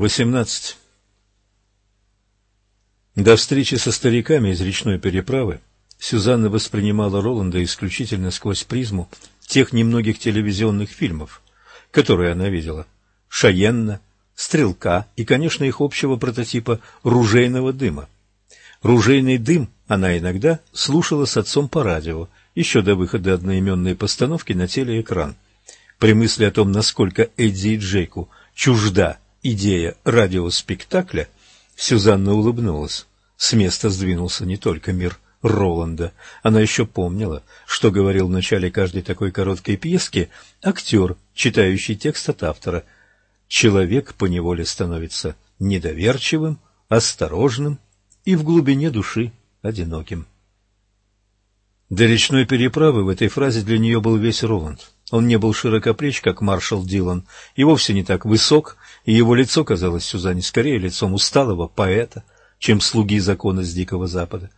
Восемнадцать. До встречи со стариками из речной переправы Сюзанна воспринимала Роланда исключительно сквозь призму тех немногих телевизионных фильмов, которые она видела. Шаенна, Стрелка и, конечно, их общего прототипа ружейного дыма. Ружейный дым она иногда слушала с отцом по радио, еще до выхода одноименной постановки на телеэкран. При мысли о том, насколько Эдди и Джейку чужда идея радиоспектакля, Сюзанна улыбнулась. С места сдвинулся не только мир Роланда. Она еще помнила, что говорил в начале каждой такой короткой пьески актер, читающий текст от автора. Человек поневоле становится недоверчивым, осторожным и в глубине души одиноким. До речной переправы в этой фразе для нее был весь Роланд. Он не был широкоплеч, как маршал Дилан, и вовсе не так высок, и его лицо казалось Сюзанне скорее лицом усталого поэта, чем слуги закона с Дикого Запада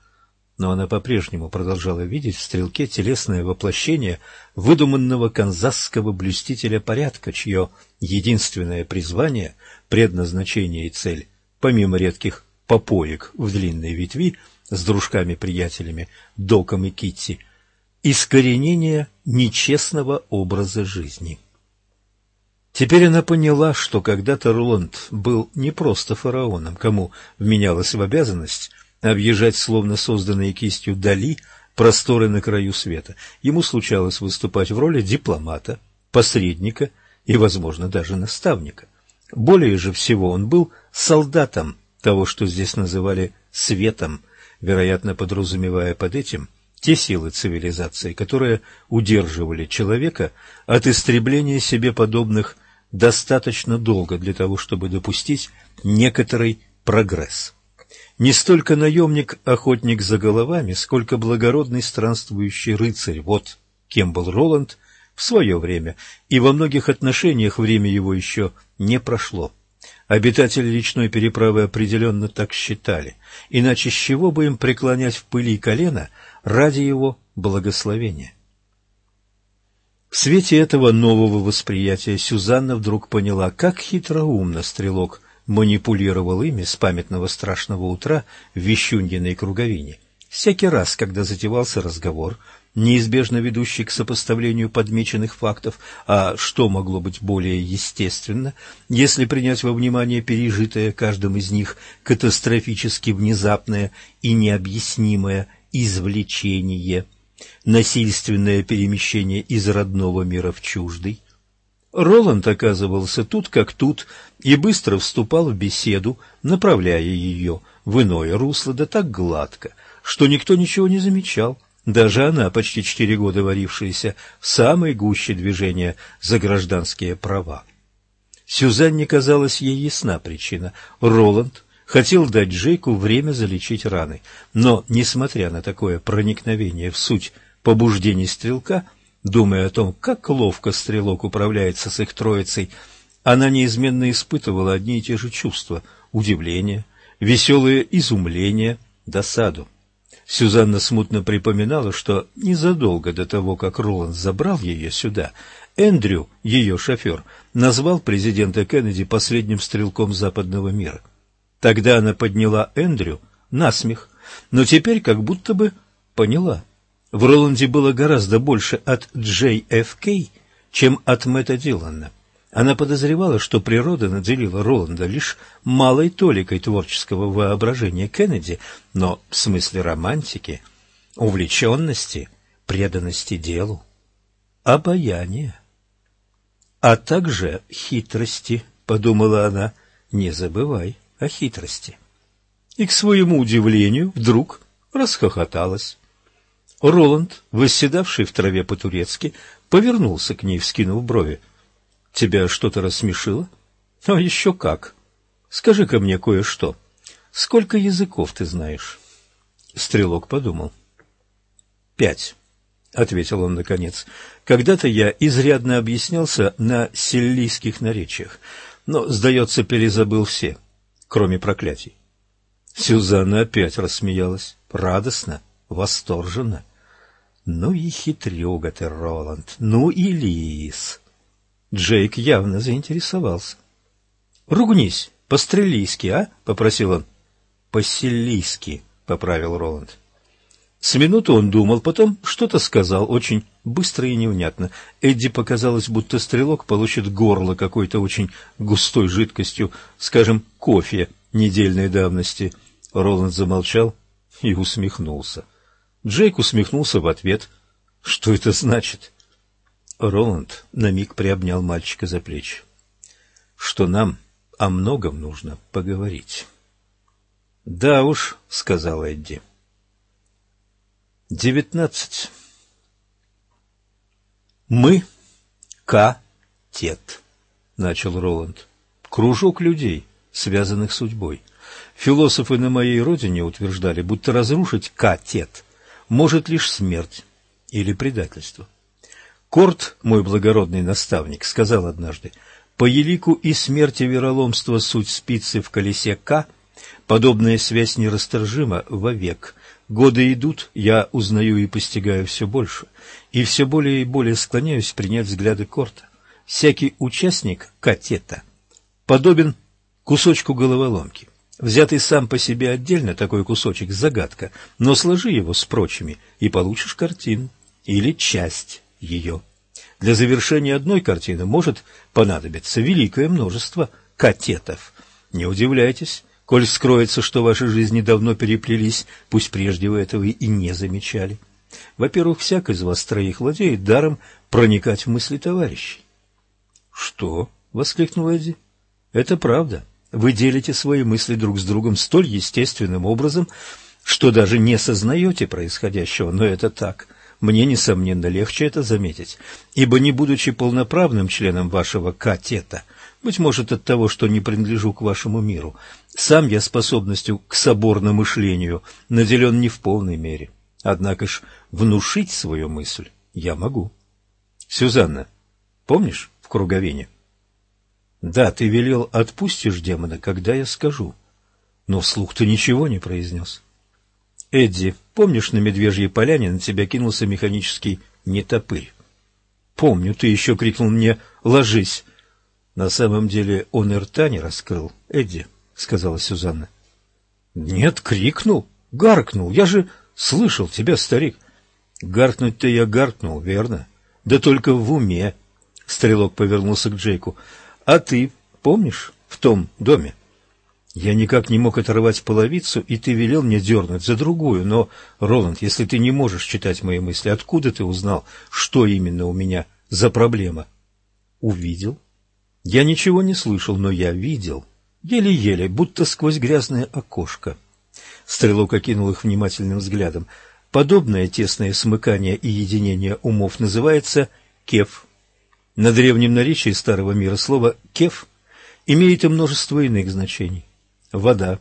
но она по-прежнему продолжала видеть в стрелке телесное воплощение выдуманного канзасского блюстителя порядка, чье единственное призвание, предназначение и цель, помимо редких попоек в длинной ветви с дружками-приятелями Доком и Китти, искоренение нечестного образа жизни. Теперь она поняла, что когда-то Роланд был не просто фараоном, кому вменялось в обязанность объезжать словно созданные кистью Дали просторы на краю света. Ему случалось выступать в роли дипломата, посредника и, возможно, даже наставника. Более же всего он был солдатом того, что здесь называли «светом», вероятно, подразумевая под этим те силы цивилизации, которые удерживали человека от истребления себе подобных достаточно долго для того, чтобы допустить некоторый прогресс не столько наемник-охотник за головами, сколько благородный странствующий рыцарь. Вот кем был Роланд в свое время, и во многих отношениях время его еще не прошло. Обитатели речной переправы определенно так считали, иначе с чего бы им преклонять в пыли колено ради его благословения? В свете этого нового восприятия Сюзанна вдруг поняла, как хитроумно стрелок – манипулировал ими с памятного страшного утра в Вещуньиной круговине. Всякий раз, когда затевался разговор, неизбежно ведущий к сопоставлению подмеченных фактов, а что могло быть более естественно, если принять во внимание пережитое каждым из них катастрофически внезапное и необъяснимое извлечение, насильственное перемещение из родного мира в чуждый, Роланд оказывался тут как тут и быстро вступал в беседу, направляя ее в иное русло, да так гладко, что никто ничего не замечал. Даже она, почти четыре года варившаяся в самой гуще движения за гражданские права. Сюзанне казалась ей ясна причина. Роланд хотел дать Джейку время залечить раны, но, несмотря на такое проникновение в суть побуждений стрелка, Думая о том, как ловко стрелок управляется с их троицей, она неизменно испытывала одни и те же чувства – удивление, веселое изумление, досаду. Сюзанна смутно припоминала, что незадолго до того, как Роланд забрал ее сюда, Эндрю, ее шофер, назвал президента Кеннеди последним стрелком западного мира. Тогда она подняла Эндрю на смех, но теперь как будто бы поняла – в Роланде было гораздо больше от. Кей, чем от Мэтта Дилана. Она подозревала, что природа наделила Роланда лишь малой толикой творческого воображения Кеннеди, но в смысле романтики, увлеченности, преданности делу, обаяния, а также хитрости, подумала она, не забывай о хитрости. И к своему удивлению вдруг расхохоталась. Роланд, восседавший в траве по-турецки, повернулся к ней, вскинув брови. — Тебя что-то рассмешило? — А еще как. Скажи-ка мне кое-что. Сколько языков ты знаешь? Стрелок подумал. — Пять, — ответил он наконец. — Когда-то я изрядно объяснялся на селлийских наречиях, но, сдается, перезабыл все, кроме проклятий. Сюзанна опять рассмеялась, радостно, восторженно. — ну и хитрюга ты, Роланд, ну и лис. Джейк явно заинтересовался. «Ругнись!» — По-стрелийски, а? — попросил он. — По-силийски, — поправил Роланд. С минуту он думал, потом что-то сказал, очень быстро и невнятно. Эдди показалось, будто стрелок получит горло какой-то очень густой жидкостью, скажем, кофе недельной давности. Роланд замолчал и усмехнулся. Джейк усмехнулся в ответ. Что это значит? Роланд на миг приобнял мальчика за плечи. Что нам о многом нужно поговорить. Да уж, сказал Эдди. Девятнадцать. Мы К-тет, начал Роланд. Кружок людей, связанных судьбой. Философы на моей родине утверждали, будто разрушить К-тет может лишь смерть или предательство. Корт, мой благородный наставник, сказал однажды, по елику и смерти вероломства суть спицы в колесе К, подобная связь нерасторжима вовек. Годы идут, я узнаю и постигаю все больше, и все более и более склоняюсь принять взгляды Корта. Всякий участник катета подобен кусочку головоломки. Взятый сам по себе отдельно такой кусочек – загадка, но сложи его с прочими, и получишь картину или часть ее. Для завершения одной картины может понадобиться великое множество катетов. Не удивляйтесь, коль скроется, что ваши жизни давно переплелись, пусть прежде вы этого и не замечали. Во-первых, всяк из вас троих владеет даром проникать в мысли товарищей. — Что? — воскликнул Эдди. — Это правда. Вы делите свои мысли друг с другом столь естественным образом, что даже не сознаете происходящего, но это так. Мне, несомненно, легче это заметить, ибо, не будучи полноправным членом вашего катета, быть может от того, что не принадлежу к вашему миру, сам я способностью к соборному мышлению наделен не в полной мере. Однако ж внушить свою мысль я могу. Сюзанна, помнишь в круговине? Да, ты велел отпустишь демона, когда я скажу. Но вслух ты ничего не произнес. Эдди, помнишь, на Медвежьей поляне на тебя кинулся механический нетопырь? Помню, ты еще крикнул мне «Ложись!» На самом деле он и рта не раскрыл, Эдди, — сказала Сюзанна. — Нет, крикнул, гаркнул. Я же слышал тебя, старик. Гаркнуть-то я гаркнул, верно? Да только в уме. Стрелок повернулся к Джейку. А ты помнишь в том доме? Я никак не мог оторвать половицу, и ты велел мне дернуть за другую. Но, Роланд, если ты не можешь читать мои мысли, откуда ты узнал, что именно у меня за проблема? Увидел. Я ничего не слышал, но я видел. Еле-еле, будто сквозь грязное окошко. Стрелок окинул их внимательным взглядом. Подобное тесное смыкание и единение умов называется кеф на древнем наречии старого мира слово «кеф» имеет и множество иных значений. Вода,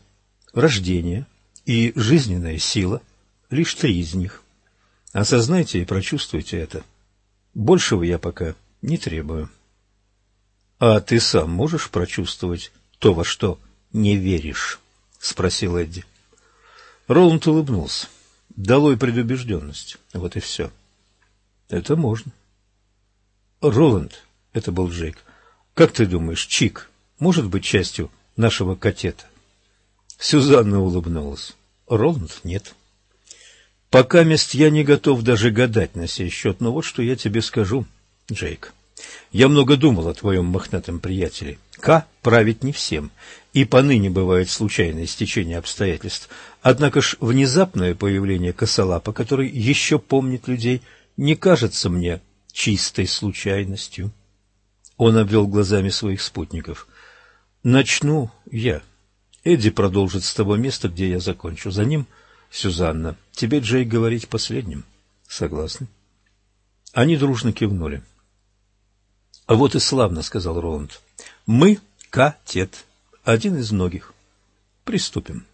рождение и жизненная сила – лишь три из них. Осознайте и прочувствуйте это. Большего я пока не требую. А ты сам можешь прочувствовать то, во что не веришь? — спросил Эдди. Роланд улыбнулся. Долой предубежденность. Вот и все. Это можно. Роланд, это был Джейк, как ты думаешь, Чик может быть частью нашего катета? Сюзанна улыбнулась. Роланд нет. Пока мест я не готов даже гадать на сей счет, но вот что я тебе скажу, Джейк. Я много думал о твоем мохнатом приятеле. К править не всем, и поныне бывает случайное стечение обстоятельств. Однако ж внезапное появление косолапа, который еще помнит людей, не кажется мне чистой случайностью. Он обвел глазами своих спутников. Начну я. Эдди продолжит с того места, где я закончу. За ним Сюзанна. Тебе, Джей, говорить последним. Согласны? Они дружно кивнули. — А вот и славно, — сказал Роланд. — Мы — катет, один из многих. Приступим.